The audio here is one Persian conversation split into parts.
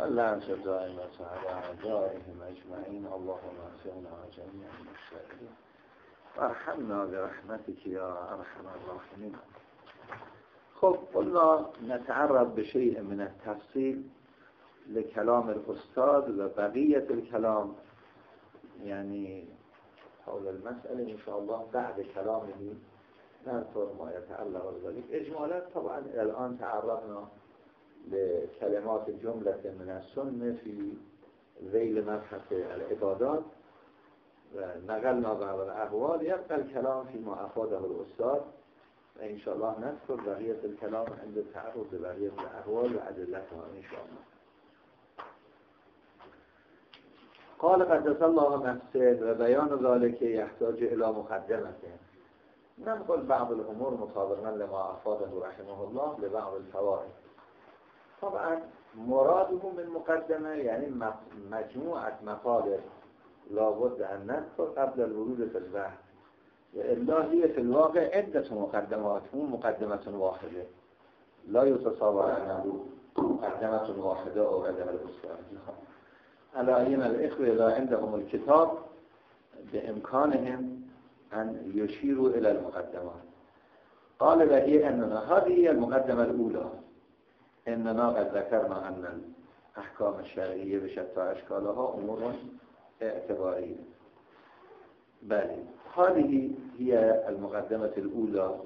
واللعنة الدائمة على أعدائهم أجمعين. اللهم اغفرنا جميعا المشتركين وارحمنا برحمتك يا أرحم الراحمين. خب قلنا نتعرض بشيء من التفصيل لكلام الأستاذ وبقية الكلام يعني حول المسألة إن شاء الله بعد كلامه. نذكر ما يتعلق بذلك إجمالا طبعا الآن تعرضنا لكلمات جملة من السنة في ذيل مبحث العبادات ونقلنا بعض الأحوال يبقى الكلام فيما أفاده الأستاذ وإن شاء الله نذكر بقية الكلام عند التعرض لبقية الأحوال وأدلتها إن شاء الله قال قدس الله نفسه وبيان ذلك يحتاج إلى مقدمته. ننقل بعض الأمور مطابقا لما أفاده رحمه الله لبعض الفوائد. طبعا مراده من مقدمه يعني مجموعة مطالب لابد أن نذكر قبل الورود في البحث وإلا هي في الواقع عدة مقدمات مو مقدمة واحدة لا يتصور أنه مقدمة واحدة أو عدم الأسرة على أين الإخوة إذا عندهم الكتاب بإمكانهم أن يشيروا إلى المقدمات قال به أننا هذه هي المقدمة الأولى. إننا قد ذكرنا أن الأحكام الشرعية بشتى أشكالها أمور اعتبارية. بل هذه هي المقدمة الأولى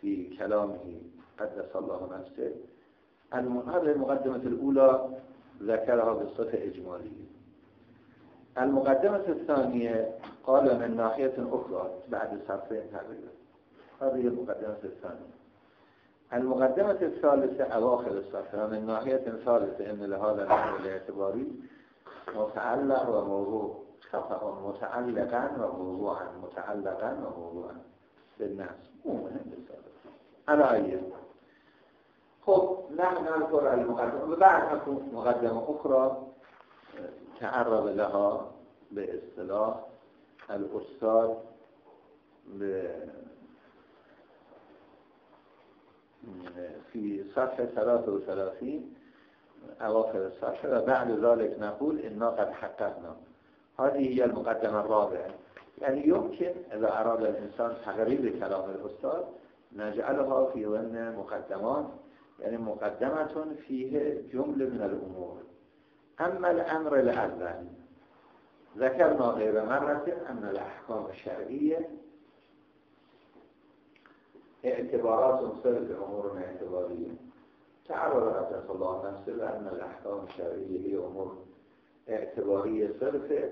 في كلامه قدس الله نفسه. هذه المقدمة الأولى ذكرها بصفة إجمالية. المقدمة الثانية قال من ناحية أخرى بعد صفحين تقريبا هذه المقدمة الثانية. المقدمة الثالثة أواخر الصفحة من ناحية ثالثة أن لهذا الأمر الاعتباري متعلق وموضوع خطأ متعلقا وموضوعا متعلقا وموضوعا بالناس مو مهم على أي خب نحن نذكر المقدمة. وبعد أكون مقدمة أخرى تعرض لها باصطلاح الأستاذ في صفحة 33 أواخر الصفحة وبعد ذلك نقول إنا قد حققنا. هذه هي المقدمة الرابعة. يعني يمكن إذا أراد الإنسان تغريب كلام الأستاذ نجعلها في ضمن مقدمات. يعني مقدمة فيه جملة من الأمور. أما الأمر الأول ذكرنا غير مرة أن الأحكام الشرعية اعتبارات صرف أمور اعتبارية. تعرض قدس الله نفسه بأن الأحكام الشرعية هي أمور اعتبارية صرفة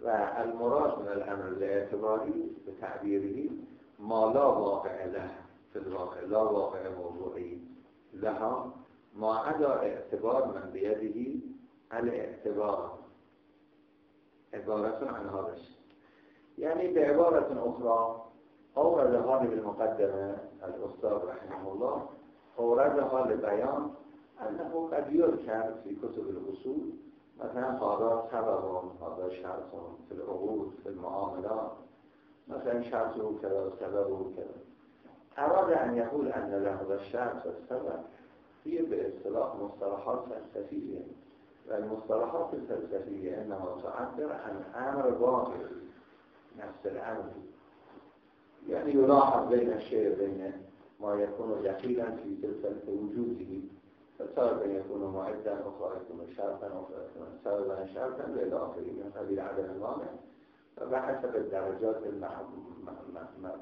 والمراد من الأمر الاعتباري بتعبيره ما لا واقع له في الواقع لا واقع موضوعي لها ما عدا اعتبار من بيده الاعتبار عبارة عن هذا الشيء يعني بعبارة أخرى أورد هذه المقدمة الأستاذ رحمه الله أوردها لبيان أنه قد يذكر في كتب الأصول مثلا هذا سبب هذا شرط في العقود في المعاملات مثلا شرطه كذا وسببه كذا أراد أن يقول أن له الشرط والسبب هي باصطلاح مصطلحات فلسفية والمصطلحات الفلسفية إنما تعبر عن أمر واقع نفس الأمر. يعني يلاحظ بين الشيء بين ما يكون دخيلا في تلك وجوده فتارة يكون معدا أخرى يكون شرطا سببا شرطا من قبيل عدم المانع فبحسب الدرجات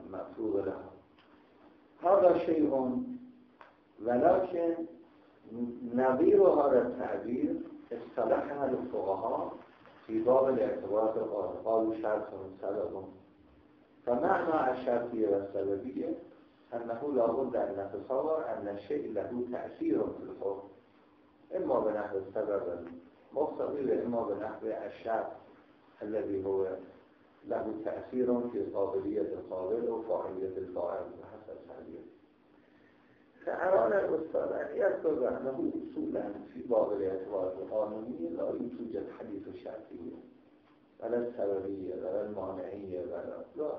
المفروض لها. هذا شيء ولكن نظير هذا التعبير اصطلحها الفقهاء في باب الاعتبارات قالوا شرط سبب فمعنى الشرطية والسببية أنه لابد أن نتصور أن الشيء له تأثير في الحكم إما بنحو السبب المقتضي وإما بنحو الشرط الذي هو له تأثير في قابلية القابل وفاعلية الفاعل بحسب تعبير فأراد الأستاذ أن يذكر أنه أصولا في باب الأعتبار القانوني لا يوجد حديث الشرطية ولا السببية ولا المانعية ولا لا.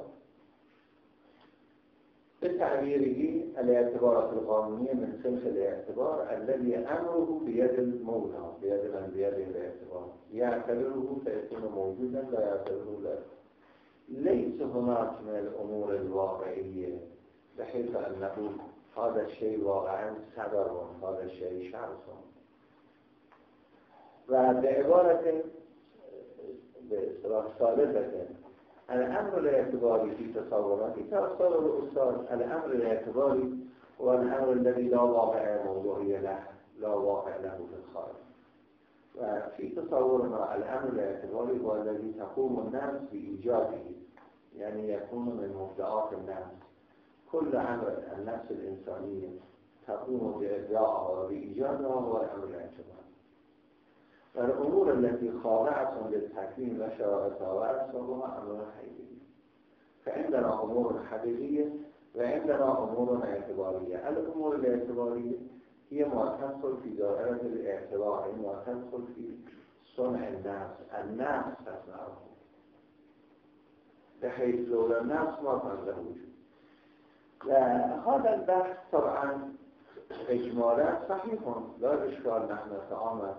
به تعبیره الأعتبارات القانونية من سلخ الأعتبار الذي أمره بيد المولى بيد من؟ بيده الأعتبار. يعتبره فيكون موجودا لا يعتبره لا. ليس هناك من الأمور الواقعية بحيث أنه هذا الشيء واقعا صدر هذا الشيء شرط و به عبارت به اصطلاح ثالثه الامر الاعتباری في تصوراتی تصور الاستاد الامر الاعتباری هو الامر الذي لا واقع موضوعي له لا واقع له في الخارج. وفي تصورنا الامر الاعتباري هو الذي تقوم الناس بإيجاده يعني يكون من مبدعات الناس كل امر النفس الإنسانية تقوم بإبداعها وبإيجادها هو الامر الاعتباري والأمور التي خاضعة للتكوين وشرائطها وأسبابها أمر حقيقي فعندنا أمور حقيقية وعندنا أمور اعتبارية الأمور الاعتبارية هي ما تدخل في دائرة الاعتبار ما تدخل في صنع الناس الناس تصنعه بحيث لولا الناس ما كان وجود. وهذا البحث طبعا إجمالا صحيح لا إشكال نحن نتعامل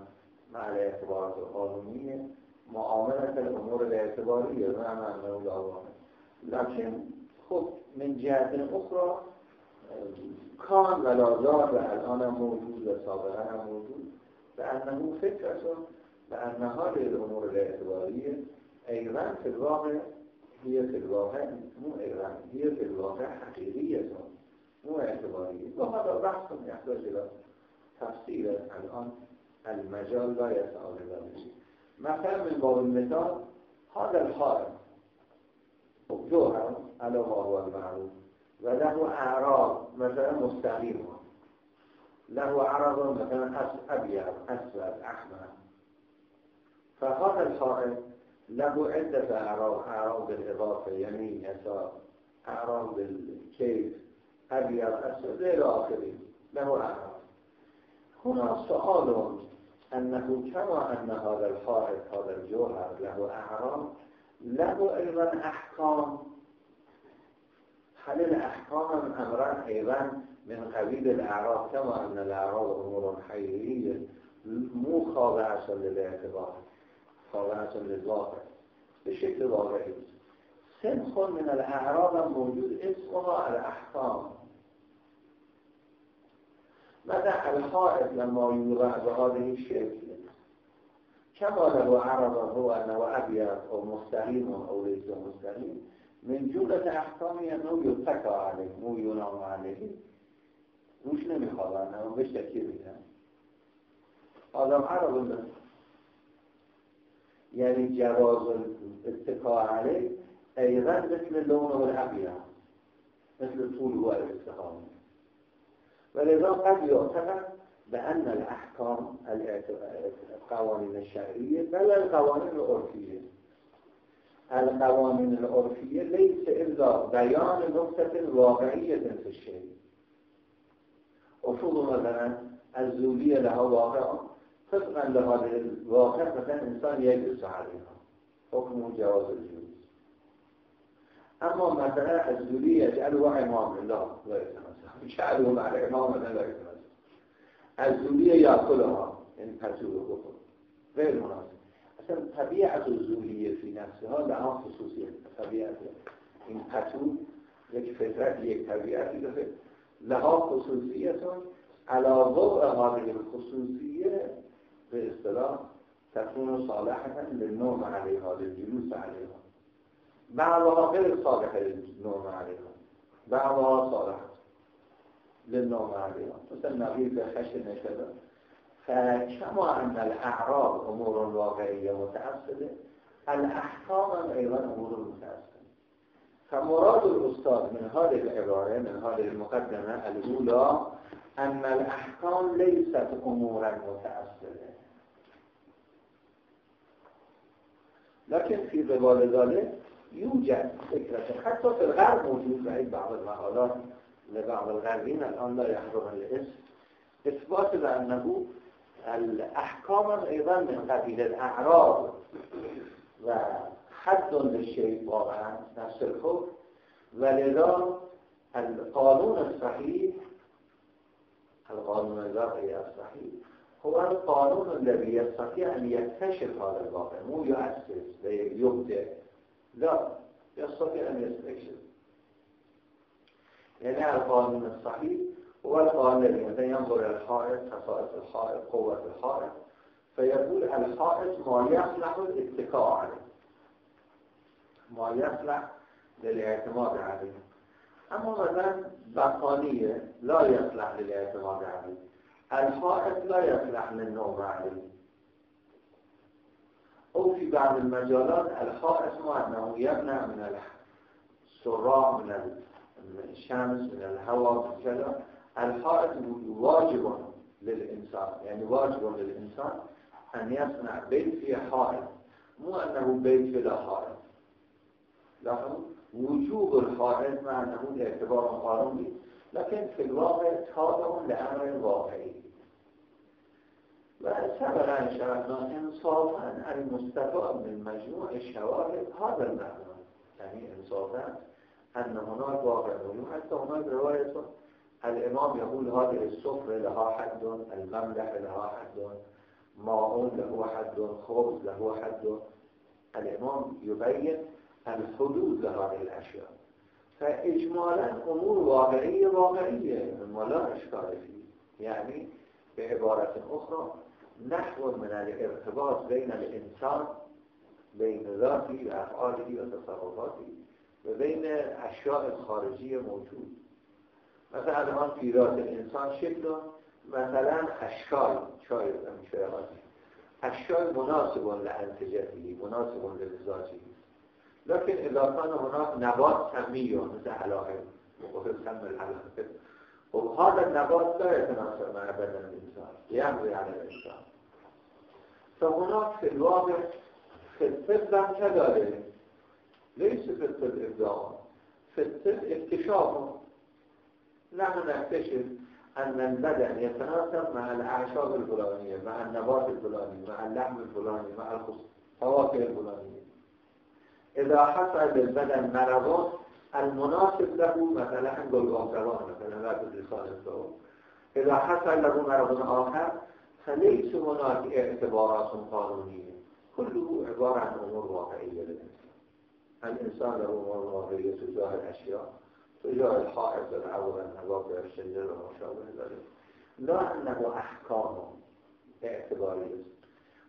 مع الاعتبارات القانونية معاملة الأمور الاعتبارية مع معنى لكن خب من جهة أخرى كان ولا الآن موجود و سابقا موجود. بأنه فكرة بأن هذه الأمور الاعتبارية أيضا في الواقع هي في الواقع مو أيضا هي في الواقع حقيقية مو اعتبارية وهذا بحث يحتاج إلى تفصيل الآن المجال لا يسعى ذلك مثلا من باب المثال هذا الحائط جوهر على ما هو المعروف. وله أعراض مثلا مستقيمة له عرض مثلا أبيض أسود أحمر. فهذا الحائط له عدة أعراض أعراض بالإضافة يمين يسار أعراض بالكيف أبيض أسود إلى آخره. له أعراض. هنا سؤال أنه كما أن هذا الحائط هذا الجوهر له أعراض له أيضا أحكام هل الأحكام أمران أيضا من قبيل الأعراض؟ كما أن الأعراض أمور حقيقية مو خاضعة للاعتبار. خاضعة للواقع بشكل واقعي سنخ من الأعراض موجود اسمها الأحكام مدح الحائط لما يوضع بهذه الشكل كما لو عرض هو أنه أبيض أو مستقيم أو ليس مستقيم من جملة أحكامه أنه يتكى عليه مو ينام عليه مش نمی‌خواد أنه بهش تکیه بیدن آدم عرض يعني جواز الاتكاء عليه أيضا مثل لونه الأبيض مثل طول هو الاستقامة ولذا قد يعتقد بأن الأحكام القوانين الشرعية بل القوانين العرفية القوانين العرفية ليس إلا بيان نقطة واقعية في الشيء أفضل مثلا الزولية لها واقع طبقا لهذه الواقع مثلا إنسان يجلس عليها حكم جواز الجلوس أما مثلا الزولية يجعلها إمام الله لا يتمسح يجعله مع الإمام لا يتمسح الزولية يأكلها يعني پرتو بخور. غير مناسب. اصلا طبیعت الزولیه فی نفسها لها خصوصیت طبیعت این پتو یک فطرت یک طبیعتی داره. لها خصوصیت علاوه هذه الخصوصیه به اصطلاح تكون صالحة للنوم عليها للجلوس عليها بعضها غير صالحة للنوم عليها بعضها صالحة للنوم عليها مثل نبيل خشن كذا فكما أن الأعراض أمور واقعية متأصلة الأحكام أيضا أمور متأصلة فمراد الأستاذ من هذه العبارة من هذه المقدمة الأولى أن الأحكام ليست أمورا متأصلة لكن في قبال ذلك يوجد فكرة. حتى في الغرب موجود في بعض المقالات لبعض الغربين الآن لا يحضر الاسم إثبات بأنه الأحكام أيضا من قبيل الأعراض وحد للشيء واقعا نفس الحكم. ولذا القانون الصحيح القانون الوضعي الصحيح هو القانون الذي يستطيع أن يكتشف هذا الواقع مو يؤسس يبدأ لا يستطيع أن يستكشف. يعني القانون الصحيح هو القانون الذي مثلا ينظر إلى الحائط خصائص الحائط قوة الحائط فيقول الحائط ما يصلح الاتكاء عليه. ما يصلح للاعتماد عليه. أما مثلا بطانية لا يصلح للاعتماد عليه. الحائط لا يصلح للنوم عليه أو في بعض المجالات الحائط أنه يمنع من السراء من الشمس من الهواء من كذا. الحائط واجب للإنسان يعني واجب للإنسان أن يصنع بيت فيه حائط مو أنه بيت بلا حائط لاحظوا؟ وجوب الحائط أنه باعتبار قانوني لكن في الواقع تابع لأمر واقعي. وسبق أن شرحنا إنصافا المستفاد من مجموع الشواهد هذا المعنى. يعني إنصافا أن هناك واقع مهم. حتى هناك رواية الإمام يقول هذه السفرة لها حد المملحة لها حد ماء له حد خبز له حد. الإمام يبين الحدود لهذه الأشياء. فإجمالا أمور واقعية واقعية ما لا إشكال فيه يعني بعبارة أخرى نحو من الارتباط بين الإنسان بين ذاته وأفعاله وتصرفاته وبين الأشياء الخارجية موجود. مثلا الان في ذات الإنسان شكل مثلا اشکال شاید اشکال مناسب لانتجته مناسب لذاته لكن إذا كان هناك نبات سمي مثل علاقه وقفل سم العلاقه وهذا النبات لا يتناسب مع بدن الإنسان يمضي على الإنسان. فهناك في الواقع في الطب كذلك ليس في الطب إبداع. في الطب اكتشاف. نحن نكتشف أن البدن يتناسب مع الأعشاب الفلانية مع النبات الفلاني مع اللحم الفلاني مع الفواكه الفلانية. إذا حصل للبدن مرض المناسب له مثلا نقول مثلا لا لسان الثور إذا حصل له مرض آخر فليس هناك اعتبارات قانونية كله عبارة عن أمور واقعية للإنسان الإنسان له أمور واقعية تجاه الأشياء تجاه الحائط والعورة النبات والشجر وما شابه ذلك لا أنه أحكام اعتبارية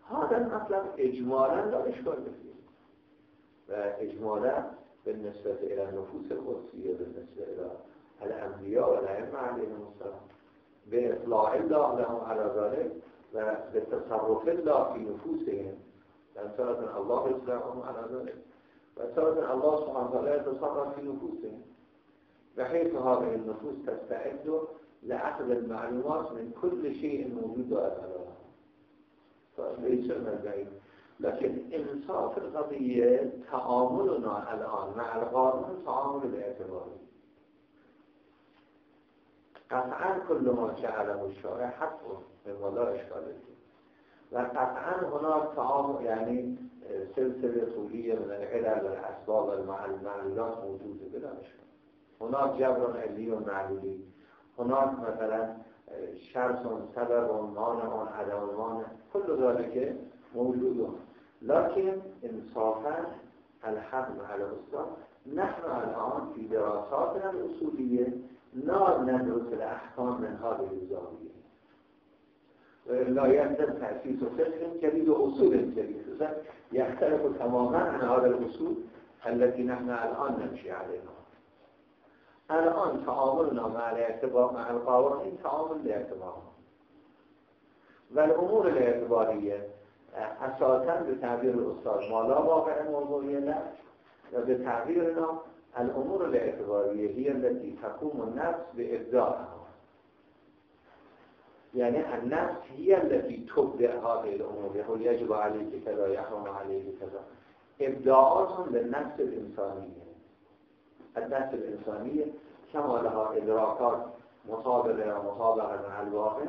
هذا المطلب إجمالا لا إشكال فيه وإجمالا بالنسبة إلى النفوس القدسية بالنسبة إلى الأنبياء والأئمة عليهم السلام. بإطلاع الله لهم على ذلك وبتصرف الله في نفوسهم. لأن سورة الله يطلعهم على ذلك. وسورة الله سبحانه وتعالى يتصرف في نفوسهم. بحيث هذه النفوس تستعد لأخذ المعلومات من كل شيء موجود أمامها فليس من البعيد لكن إنصاف القضية تعاملنا الآن مع القانون تعامل الاعتباري قطعا كل ما جعله الشارع حق مما لا إشكال فيه وقطعا هناك تعامل يعني سلسلة طولية من العلل والأسباب والمعلولات موجودة بلا إشكال هناك جبر علي معلولی. هناك مثلا شرط سبب مانع عدم مانع كل ذلك موجود. لكن انصافا الحق مع الأسلام نحن الآن في دراساتنا الأصولية لا ندرس الأحكام من هذه الزاوية لا يلزم تأسيس فقه جديد وأصول جديد يختلف تماما عن هذا الأصول التي نحن الآن نمشي عليها الآن تعاملنا مع الاعتبار مع القوانين تعامل الاعتبار والأمور الاعتبارية أساسا بتعبير الأستاذ ما لا واقع موضوعية لا وبتعبيرنا الأمور الاعتبارية هي التي تقوم النفس بإبداعها يعني النفس هي التي تبدأ هذه الأمور يقول يجب عليك كذا يحرم عليك كذا إبداعات للنفس الإنسانية النفس الإنسانية كما لها إدراكات مطابقة ومطابقة مع الواقع.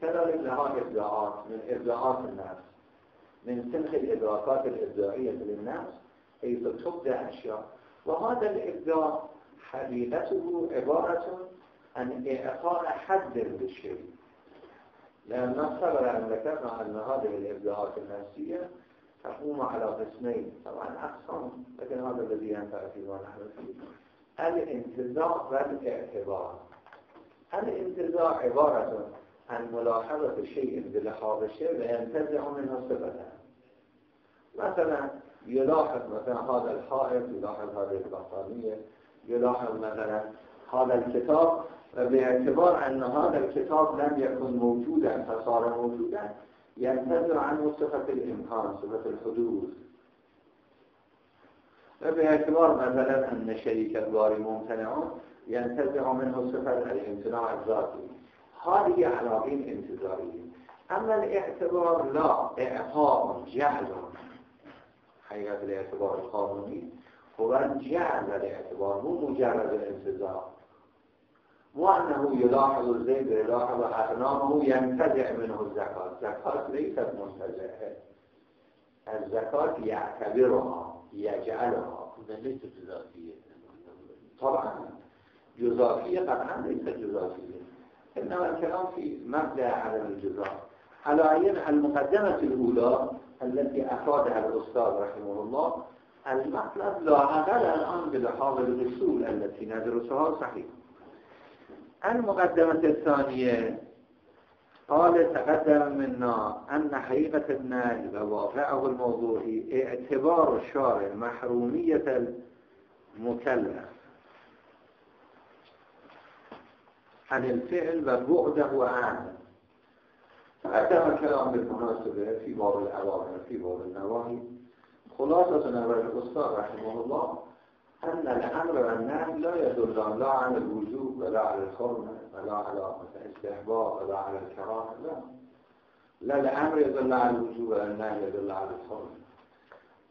كذلك لها إبداعات من إبداعات النفس من سنخ الإدراكات الإبداعية للنفس حيث تبدع أشياء. وهذا الإبداع حقیقته عبارتون عن إعطاء حد للشيء. لأن صبر أن ذكرنا أن هذه الإبداعات النفسية تقوم على قسمين. طبعا أقسام لكن هذا الذي ينفع فيه ونحن فيه. الانتزاع والإعتبار. الانتزاع عبارة عن ملاحظة شيء بلحاظ الشيء وينتزع منه صفته مثلا يلاحظ مثلا هذا الحائط يلاحظ هذه البطانية يلاحظ مثلا هذا الكتاب باعتبار أن هذا الكتاب لم يكن موجودا فصار موجودا ينتظر عنه صفة الإمكان صفة الحدوث باعتبار مثلا أن شريك الباري ممتنع ينتزع منه صفة الامتناع الذاتي هذه عناوين انتظارية أما الاعتبار لا إعطاء جعل حقيقة الاعتبار القانوني هو جعل الاعتبار مو مجرد الانتظار مو أنه يلاحظ الزيد ويلاحظ أغنامه ينتزع منه الزكاة الزكاة ليست منتزعة الزكاة يعتبرها يجعلها ليست جزافية طبعا. جزافية قطعا ليست جزافية إنما الكلام في مبدأ عدم الجزاء. على المقدمة الأولى التي أفادها الأستاذ رحمه الله المطلب لا أقل الآن بلحاظ الأصول التي ندرسها صحيح. المقدمة الثانية قال تقدم منا أن حقيقة النهي وواقعه الموضوعي اعتبار الشارع محرومية المكلف عن الفعل وبعده عنه تقدم الكلام بالمناسبة في باب الأوامر في باب النواهي. خلاصة نظر الأستاذ رحمه الله أن الأمر والنهي لا يدل لا على الوجوب ولا على الحرمة ولا على الاستحباب ولا على الكراهة لا. لا الأمر يدل على الوجوب ولا النهي يدل على الحرمة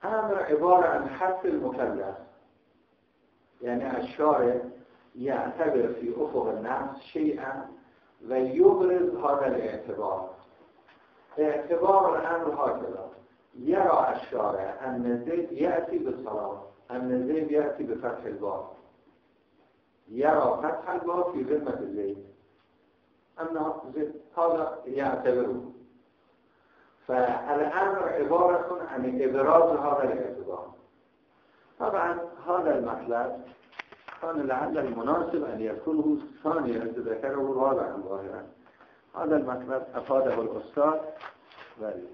أمر عبارة عن حث المكلف. يعني الشارع يعتبر في أفق النفس شيئا ويبرز هذا الاعتبار. اعتبار الأمر هكذا. يرى الشارع أن زيد يأتي بالصلاة أن زيد يأتي بفتح الباب. يرى فتح الباب في ذمة زيد أن زيد هذا يعتبره. فالأمر عبارة عن إبراز هذا الاعتبار. طبعا هذا المطلب كان لعل المناسب أن هو ثانيا ذكره رابعا ظاهرا هذا المطلب أفاده الأستاذ بله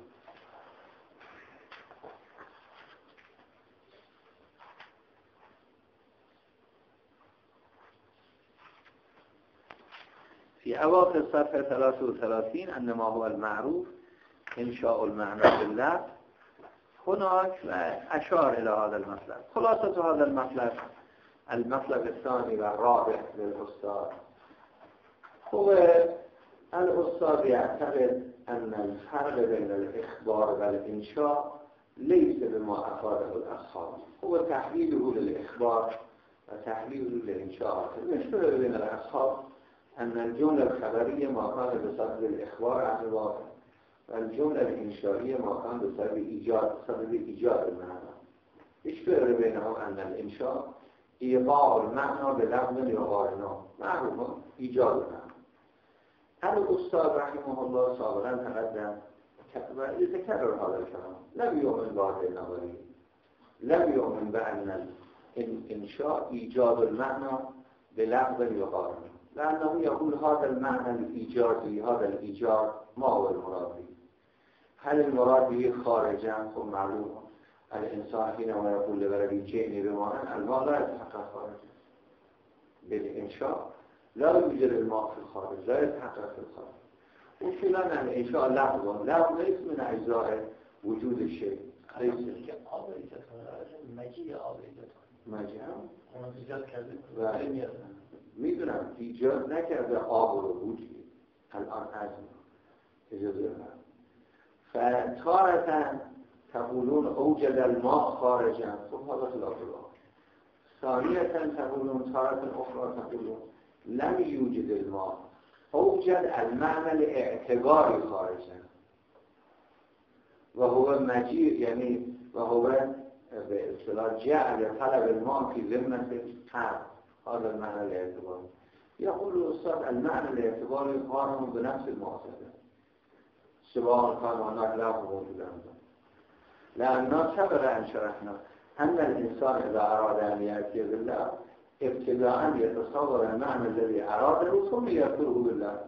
في أواخر صفحة 33 أن ما هو المعروف إنشاء المعنى بالله هناك أشار إلى هذا المطلب. خلاصة هذا المطلب المطلب الثاني والرابع للأستاذ. هو الأستاذ يعتقد أن الفرق بين الإخبار والإنشاء ليس بما أفاده الأصحاب هو تحليله للإخبار وتحليله للإنشاء المشكلة بين الأصحاب أن الجملة الخبرية ما كان بسبب الإخبار عن الواقع والجملة الإنشائية ما كان بسبب إيجاد بسبب إيجاد المعنى إيش فرق بينهم أن الإنشاء إيقاع المعنى بلغم يقارنه معروف إيجاد المعنى الأستاذ رحمه الله سابقا تقدم ويتكرر هذا الكلام لم يؤمن بهذه النظرية لم يؤمن بأن الإنشاء إيجاد المعنى بلغم يقارنه لأنه يقول هذا المعنى الإيجادي هذا الإيجاد ما هو المراد هل المراد به خارجا؟ خب معلوم. الإنسان حينما يقول لبلدي جئني بماء الماء لا يتحقق خارجا. بالإنشاء لا يوجد الماء في الخارج لا يتحقق في الخارج وفعلا الإنشاء لحظة لا ليس من أجزاء وجود الشيء ليس مجيء آب مجيء ایجاد کرده. می‌دونم ایجاد نکرده آب رو بودی. الان از اجازه من فتارة تقولون اوجد الماء خارجا. خب هذا خلاف الله ثانية تقولون تارة أخرى تقولون. لم يوجد الماء. اوجد المعنى الاعتباري خارجا. وهو مجيء يعني وهو به اصطلاح جعل طلب الماء في ذمة القلب هذا المعنى الاعتباري يقول الأستاذ المعنى الاعتباري قارن بنفس المعتبر سواء كان هناك لفظ موجودا لأننا سبق أن شرحنا أن الإنسان إذا أراد أن يأتي بالله ابتداء يتصور المعنى الذي أراده ثم يذكره بالله.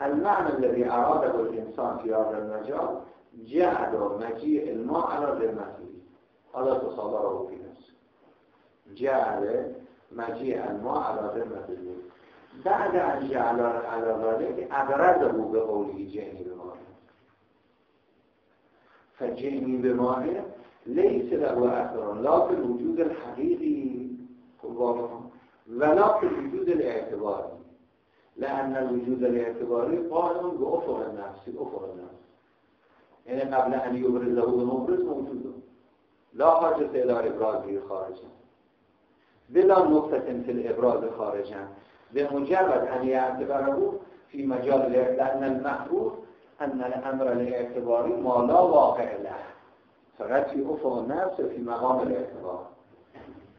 المعنى الذي أراده الإنسان في هذا المجال جعل مجيء الماء على ذمته. هذا تصوره في نفسه. جعل مجيء الماء على ذمته. بعد أن جعل على ذلك أبرده بقوله جئني بماء. فجئني بماء ليس له أثر لا في الوجود الحقيقي. ولا في الوجود الاعتباري لأن الوجود الاعتباري قائم بأفق النفس أفق النفس. يعني قبل أن يبرزه ونبرز موجود. لا حاجة إلى إبرازه خارجا. بلا نقطة في الإبراز خارجا. بمجرد أن يعتبره في مجال لأن المحروف أن الأمر الاعتباري ما لا واقع له. فقط في أفق النفس في مقام الاعتبار.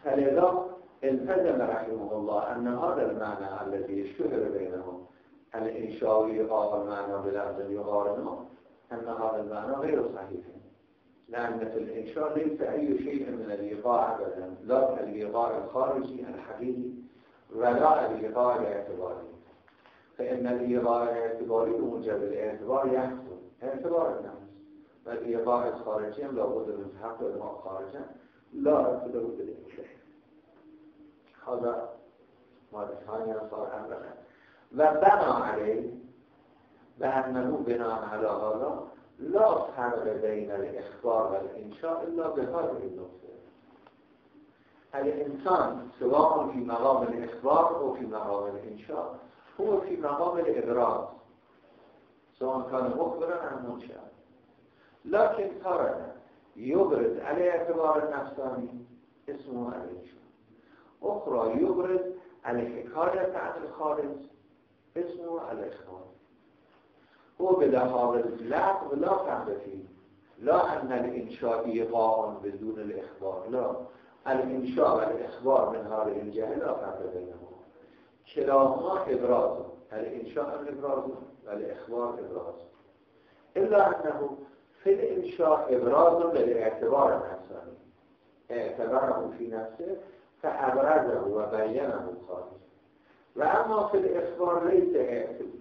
فلذا التزم رحمه الله أن هذا المعنى الذي اشتهر بينهم الإنشاوي قال المعنى بلفظ يقارنه أن هذا المعنى غير صحيح. لأن في الإنشاء ليس أي شيء من الإيقاع أبدا لا الإيقاع الخارجي الحقيقي ولا الإيقاع الاعتباري. فإن الإيقاع الاعتباري موجب الاعتبار يحصل اعتبار النفس. والإيقاع الخارجي لابد من تحقق الماء خارجا لا ارتبط بالإنشاء هذا ما ثانيا صار أمرنا وبنى عليه بأنه بناء على هذا لا فرق بين الإخبار والإنشاء إلا بهذه النقطة الإنسان سواء في مقام الإخبار أو في مقام الإنشاء هو في مقام الإبراز سواء كان مخبرا أو منشأ لكن ترى يبرز على اعتبار النفساني اسمه الإنشاء أخرى يبرز الحكاية عن الخارج. اسمه الإخبار هو بلحاظ اللفظ لا فهم فيه لا أن الإنشاء إيقاع بدون الإخبار لا. الإنشاء والإخبار من هذه الجهة لا فهم بينهما كلاهما إبراز الإنشاء الإبراز والإخبار إبراز إلا أنه في الإنشاء إبراز للاعتبار النفساني اعتبره في نفسه فأبرزه وبينه خارج وأما في الإخبار ليس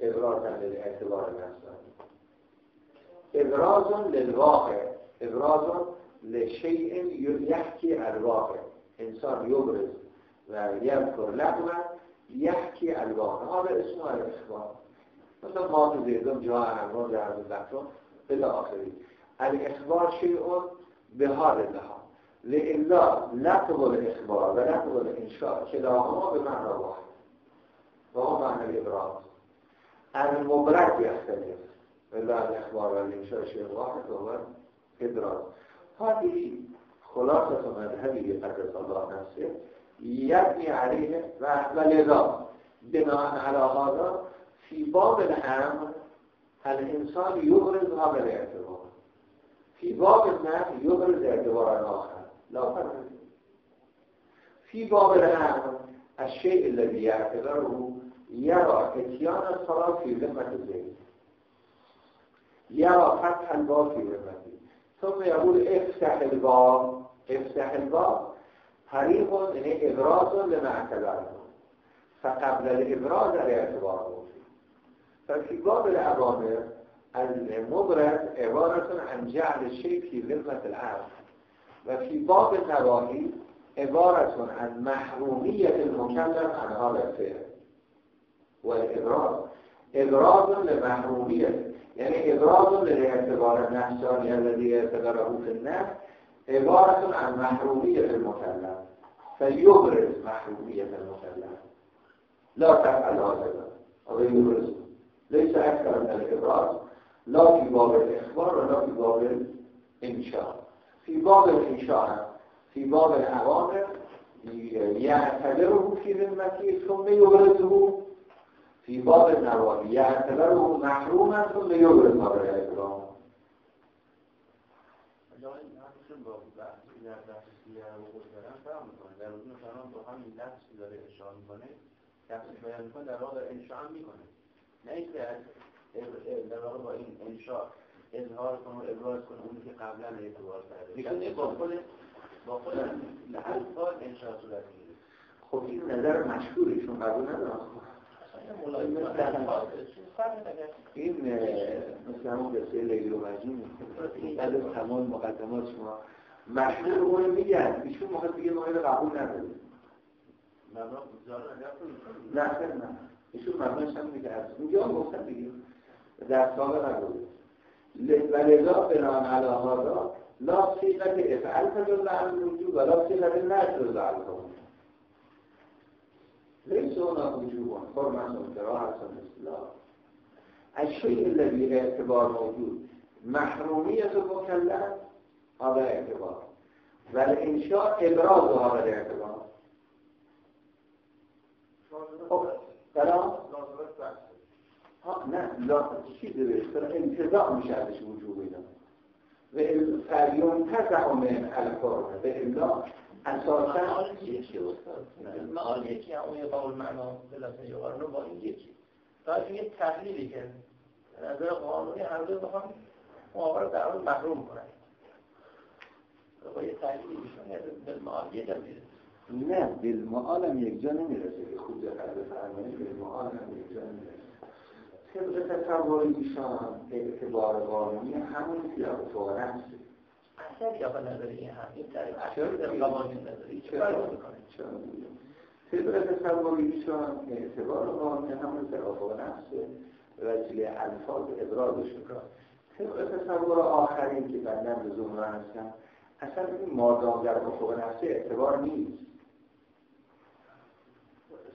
إبرازا للاعتبار النفساني إبراز للواقع إبراز لشيء يحكي الواقع. إنسان يبرز ويذكر لحظة يحكي الواقع. هذا اسمه الإخبار مثلا ما تزيدون جاء عنوان لهذا اللحظة إلى آخره الإخبار شيء بهذا اللحظة لإلا لفظ الإخبار ولفظ الإنشاء كلاهما بمعنى واحد. وهو معنى الإبراز المبرد يختلف إلا الإخبار والإنشاء شيء واحد وهو إبراز هذه خلاصة مذهبي قدس الله نفسه. يبني عليه ولذا بناء على هذا في باب الأمر الإنسان يبرز هذا الاعتبار في باب النفي يبرز اعتبارا آخر. لا في باب الأمر الشيء الذي يعتبره يرى اتيان الصلاة في ذمة الزيت يرى فتح الباب في ذمته ثم يقول افتح الباب افتح الباب طريق يعني إبراز لما اعتبره فقبل الإبراز الاعتبار موجود ففي باب الأوامر المبرز عبارة عن جعل الشيء في ذمة العرض وفي باب النواهي عبارة عن محرومية المكلف عن هذا الفعل والإبراز إبراز لمحرومية يعني إبراز للاعتبار النفساني الذي يعتبره في النفس عبارة عن محرومية المكلف فيبرز محرومية المكلف لا تفعل هذا هذا يبرز ليس أكثر من الإبراز لا في باب الإخبار ولا في باب الإنشاء في باب الإنشاء في باب الأوامر يعتبره في ذمته ثم يبرزه في باب النواهي يعتبره محروما ثم يبرز ما الاكرام در روز مثلا با همین لفظی داره اشاره می‌کنه لفظی بیان می‌کنه در واقع انشاء می‌کنه نه اینکه در واقع با این انشاء اظهار کنه و ابراز کنه اونی که قبلا اعتبار کرده. با خود با خود الفاظ انشاء صورت خب این نظر مشهورشون قبول ندارم. این مثل همون قصه لیلی و مجنون بعد از تمام مقدمات شما مشهور اون میگن. ایشون موقع دیگه ما قبول نداره نه نه. ایشون مبناش هم میگه از اینجا هم گفتن دیگه. در سابق نبود ولذا بنام علی هذا لا صیغت افعل تدل علی الوجوب ولا صیغت نتدل علی الوجوب ليس هنا وجوب حرمة كراهة الاصطلاح الشيء الذي اعتبار موجود محرومية المكلف هذا اعتبار. والإنشاء إبراز هذا الاعتبار کلام نه لا چیزی به انتظار میشه ازش وجوب اینا. و فریون تزع من القرآن به الا اساسا معال یکی اون یه قول معنا بلافه یقارنو با این یکی. تا یه تحلیلی که نظر قانونی هر دو بخوام معاقب رو در محروم کنن. با یه تحلیلی بیشون یه بالمعال یه جا نه بالمعال هم یک جا نمی‌رسه که خوب دقت بفرمایید بالمعال هم یک جا نمی‌رسه. طبق تصور ایشان اعتبار قانونی همون خیال فوق نفسه اثری آقا نداره این هم این تعریف اثری قوانین چه چرا؟ طبق تصور ایشان اعتبار قانونی همون توافق نفسه وسیله الفاظ ابرازش می‌کنه. طبق تصور آخرین که بندن به زمره هستن اصلا این مادام در افق نفسه اعتبار نیست.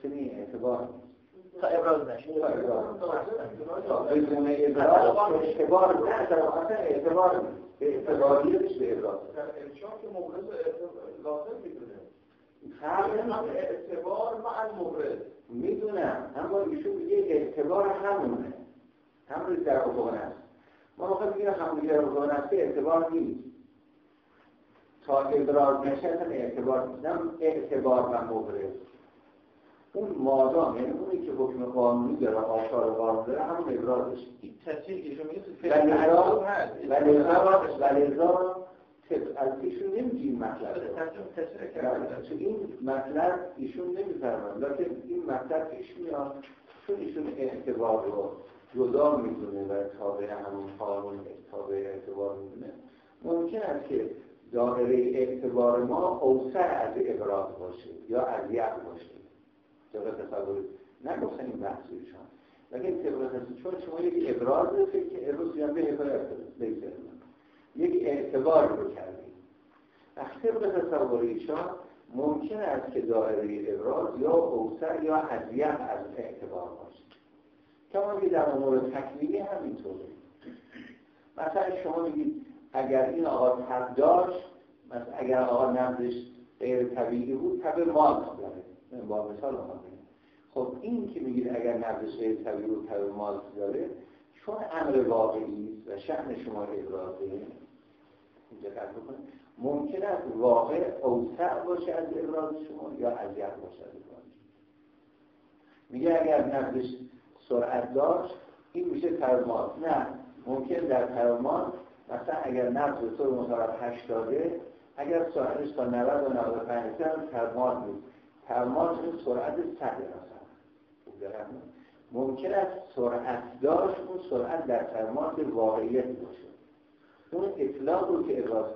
چنین اعتبار تا ابراز نشه. بدون ابراز اعتبار نه در اصلا اعتبار به اعتباریتش به ابراز. در انشاء که مبرز لازم می‌دونه. فرق اعتبار مع المبرز. می‌دونم اما ایشون میگه اعتبار همونه. همون در افق نفس ما موقع میگیم همون در افق نفسه اعتبار نیست. تا ابراز نشه اعتبار نیست. اعتبار و مبرز. اون مادام یعنی اونی که حکم قانونی داره آثار قانونی داره همون ابرازش این تصویر که شما میگید و لذا از ایشون نمیگیم مطلب تو این مطلب ایشون نمیفرمان لیکن این مطلب پیش میاد چون ایشون اعتبار رو جدا می‌دونه و تابع همون قانون تابع اعتبار می‌دونه ممکن است که دائره اعتبار ما اوسر از ابراز باشه یا از یق باشه. طبق تصور نگفتن این بحث ایشان. لیکن طبق چون شما یک ابراز فکر که یعنی به حکایت بیسه یک اعتبار رو کردیم وقتی طبق تصور ایشان ممکن است که دائره ابراز یا اوسر یا اذیت از اعتبار باشه. کما که در امور تکمیلی همینطوره. مثلا شما میگید اگر این آقا تب داشت مثلا اگر آقا نمزش غیر طبیعی بود تب مال داره با مثال آقا خب این که میگید اگر نبضش غیر طبیعی بود تب مال داره چون امر واقعی و شأن شما ابرازه قد بکنید. ممکن است واقع اوسع باشه از ابراز شما یا اذیت باشه از ابراز میگه اگر نبضش سرعت داشت این میشه ترمال نه ممکن در ترمال مثلا اگر نبض به طور مطابق 80 اگر سرعتش تا 90 و 95 هم ترمال بود ترمال چون سرعت 100 مثلا. ممکن است سرعت داشت اون سرعت در ترمال واقعیت باشه. اون اطلاق رو که ابراز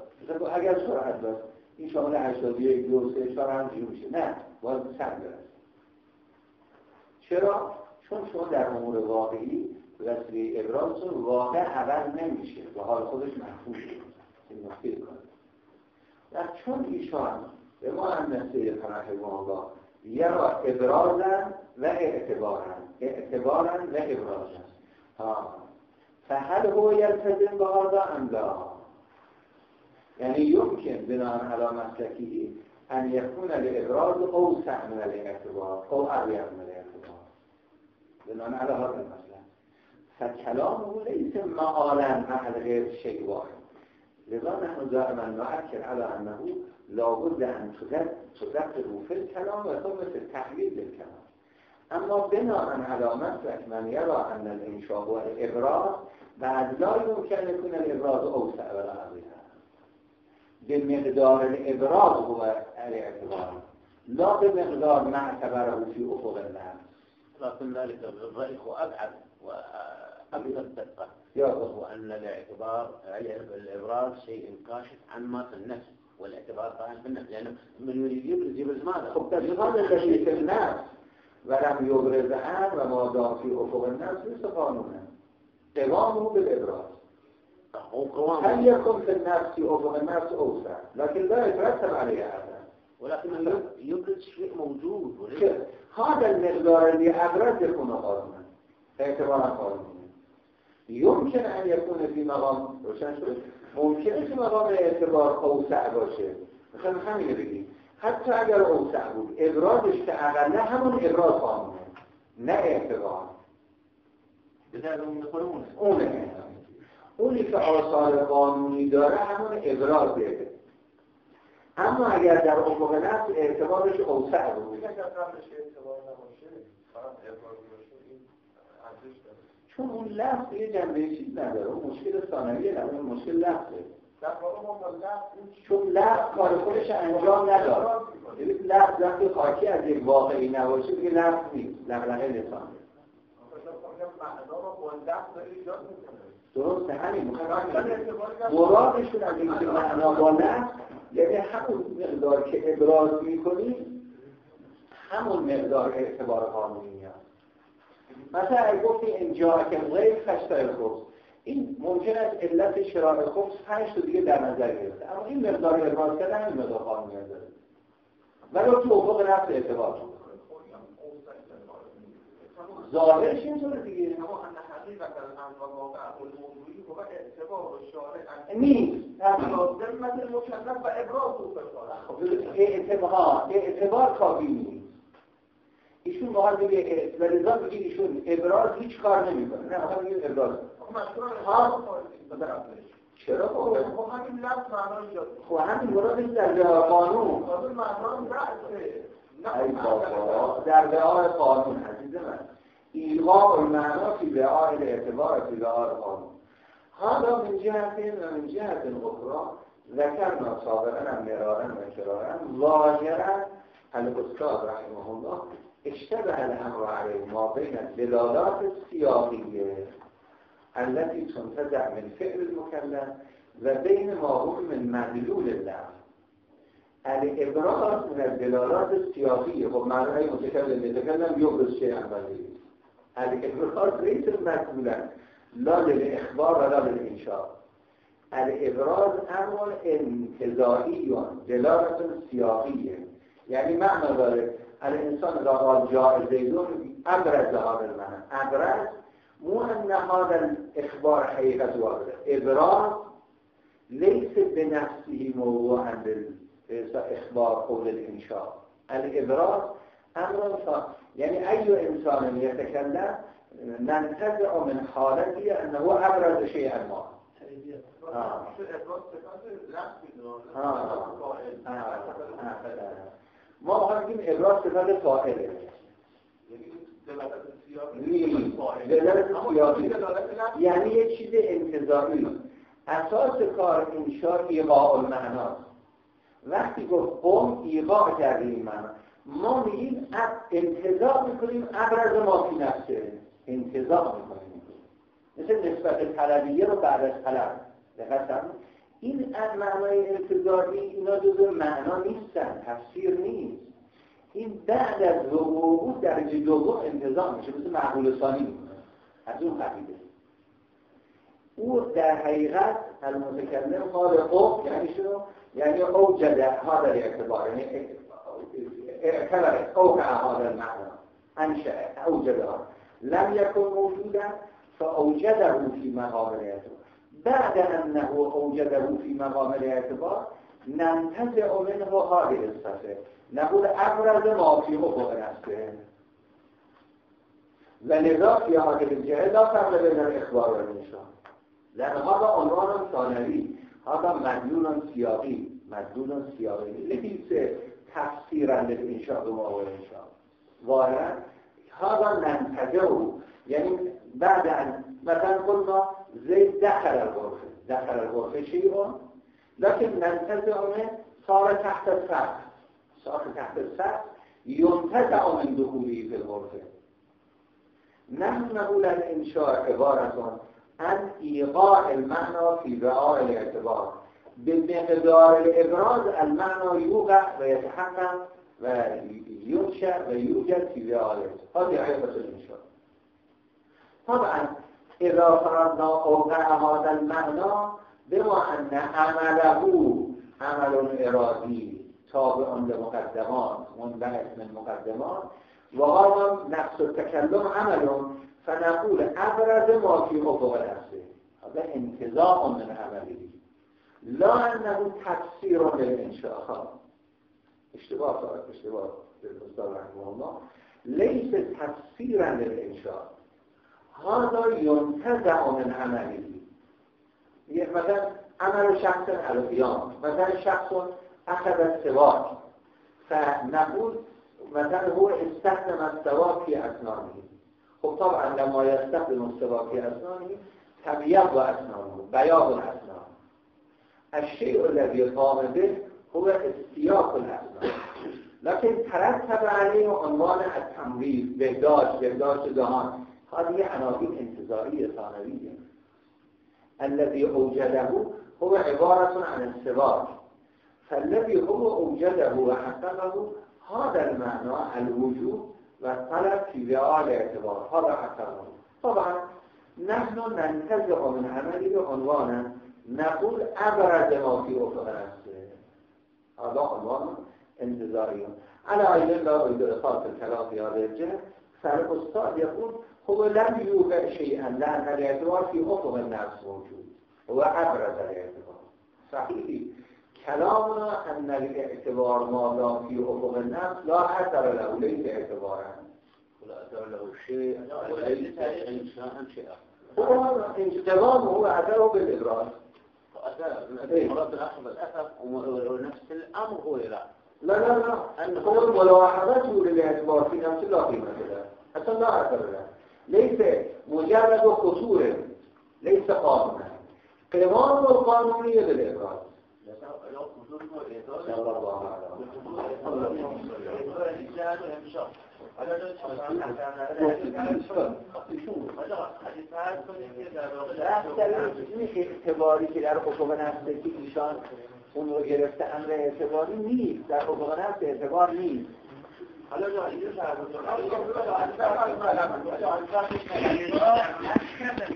اگر سرعت داشت این شامل 81 دو سه چهار همینجوری میشه. نه باید 100 برسه چرا؟ چون شما در امور واقعی وسیله ابراز واقع عوض نمیشه. و حال خودش محفوظ این نکته کنه و چون ایشان به ما هم نسته رحمه الله یرا ابرازن و اعتبارن. اعتبارن و ابرازن. فهل هو یلتزم به هذا ام لا. یعنی یمکن بناء على مسلکی ان یکون الابراز اوسع من الاعتبار او اقیق من الاعتبار بناء على هذا المسلك فكلامه ليس معالا مع الغير شيء واحد لذا نحن دائما نؤكد على انه لابد ان تدق روفل کلام و تو مثل تحلیل کلام اما بناء علامت من یرا ان الانشاء و الابراز بعد لا يمكن يكون الابراز اوسع ولا به مقدار الابراز هو الاعتبار. لا به مقدار ما اعتبره في افق النفس. لكن ذلك الرأي أبعد وأكثر دقة. وهو ان الاعتبار الابراز شيء كاشف عن ما في النفس. والاعتبار قائم في النفس لأنه من يريد يبرز يبرز ماذا؟ خب هذا الذي في النفس ولم يبرز عن وما دام في افق النفس ليس قانونا قوامه بالإبراز. هل يكون في النفس افق النفس أوسع؟ لكن لا يترتب عليه هذا ولكن يبرز شيء موجود هذا المقدار اللي أبرز يكون قانونا اعتبارا قانونا يمكن أن يكون في مقام روشن شد ممکنه که مقام اعتبار اوسع باشه. مثلا همینه بگیم. حتی اگر اوسع بود ابرازش که اقله همون ابراز قانونه نه اعتبار. اونه. اونی که آثار قانونی داره همون ابرازه. اما اگر در افق نفس اعتبارش اوسع بود. چون اون لفظ یه جنبه چیز نداره اون مشکل ثانویه نه اون مشکل لفظه. چون لفظ کار خودش انجام نداره. لفظ وقتی خاکی از یک واقعی نباشه دیگه لفظ نیست. لغلقه لسانه درسته همین. مرادشون از این که معنا با لفظ یعنی همون مقدار که ابراز می‌کنی همون مقدار اعتبار قانونی هست مثلا اگه گفتی اینجا که غیر خشتای خبز این ممکن است علت شرار خبز پنج تا دیگه در نظر گرفته. اما این مقدار ابراز کردن همین مقدار قانونی داره ولی تو افق نفس اعتبار ظاهرش اینطوره دیگه. نیست. و اعتبار اعتبار کافی نیست. ایشون باید بگه و رضا بگه ایشون ابراز هیچ کار نمی‌کنه نه آقا میگه ابراز. چرا؟ خب همین لفظ معنی شد خب همین مرادش در قانون. در دعای قانون عزیز من. ایقاع المعنا فی دعای الاعتبار فی دعای قانون هذا من جهت و من جهت اخرى ذكرنا سابقا مرارا و کرارا ظاهرا الاستاذ رحمه الله اشتبه الامر عليه ما بين الدلالات السياقيه التي تنتزع من فعل المكلف وبين ما هو من مدلول اللفظ الابراز من الدلالات السياقيه خب معنای متکلم يتكلم يبرز شيئا بديهي الابراز ليس مدلولا لا للاخبار ولا للانشاء الابراز امر انتزاعی دلالت سیاقیه یعنی معنی داره الانسان اذا قال جاء زيد ابرز هذا المعنى ابرز مو ان هذا الاخبار حقيقه واحده ابراز ليس بنفسه موضوعا للاخبار او للانشاء الابراز امر يعني اي انسان يتكلم ننتزع من حالته انه ابرز شيئا ما. آه. ما می‌خوایم بگیم ابراز صفت فاعله یعنی یه چیز انتظاری اساس کار انشاء ایقاع المعناست وقتی گفت قوم ایقاع کرده این معنا ما میگیم انتظار می‌کنیم ابرز ما فی نفسه. انتظار می‌کنیم. مثل نسبت طلبیه رو بعد از طلب. این معنای انتظاری اینا جزء معنا نیستن تفسیر نیست. این بعد از وقوع درجه دوم انتظام میشه مثل معقول ثانی از اون قبیله. او در حقیقت المتکلم او یعنی شنو یعنی اوجد هذا الاعتبار یعنی اعتبر اوقع هذا المعنى انشأ اوجدها لم يكن موجودا فاوجده في مقام الاعتبار بعد أنه أوجده في مقام الاعتبار ننتزع منه هذه الصفة نقول أبرز ما في حقوق نفسه ولذا في هذه الجهة لا فرق بين الإخبار والإنشاء لأن هذا عنوان ثانوي هذا مدلول سياقي مدلول سیاقی لیس تفسیرا للانشاء ما و انشاء. والا هذا ننتجه یعنی بعد ان مثلا قلنا زید دخل الغرفه دخل الغرفه شیء لكن ننتزع صار تحت السقف صار تحت السقف ينتزع من دخوله في الغرفه. نحن نقول الانشاء عبارة عن ایقاع المعنى في رعاء الاعتبار. بمقدار الابراز المعنى يوقع ويتحقق وينشأ ويوجد في رعاء هذه عبارة الانشاء طبعا إذا فرضنا أوقع هذا المعنى بما أن عمله عمل إرادي تابع لمقدمات منبعث من مقدمات وقال نفس التكلم عمل. فنقول أبرز ما في افق نفسه هذا انتظام من عمله. لا أنه تفسير للإنشاء اشتباه اشتباه للأستاذ رحمه الله. ليس تفسيرا للإنشاء هذا ينتزع من عمله مثلا عمل شخص القيام مثلا شخص أخذ السواك فنقول مثلا هو استخدم السواك في أسنانه خب طبعا لما يستخدم السواك في أسنانه تبيض أسنانه بياض الأسنان الشيء الذي قام به هو استياق الأسنان لكن ترتب عليه عنوان التمريض بهداشت بهداشت دهان هذه عناوين انتظارية ثانوية الذي أوجده هو عبارة عن السواك فالذي هو أوجده وحققه هذا المعنى الوجود والطلب في رعاء الاعتبار هذا حققه. طبعا نحن ننتزع من عمله عنوانا نقول أبرز ما في أفق نفسه هذا عنوان انتظاري على أيضا لا الكلام في هذا الجهة فالأستاذ يقول هو لم يوقع شيئا لأن الاعتبار في أفق النفس موجود. هو أبرز الاعتبار صحيح. كلامنا أن الاعتبار ما دام في أفق النفس لا أثر له ليس اعتبارا. ولا أثر له شيء. وليس إنشاء شيئا هو انتظام هو أثره بالإبراز. أثر مرات الأخذ الأثر ونفس الأمر هو لا لا لا. لا هو ملاحظته للاعتبار في نفس لا قيمة له أصلا لا أثر له. ليس مجرد خصور ليس قانونا قوام القانونية بالإبراز اعتباری که در حقوق نفس که ایشان اون رو گرفته امر اعتباری نیست. در حقوق نفس اعتبار نیست. Thank you.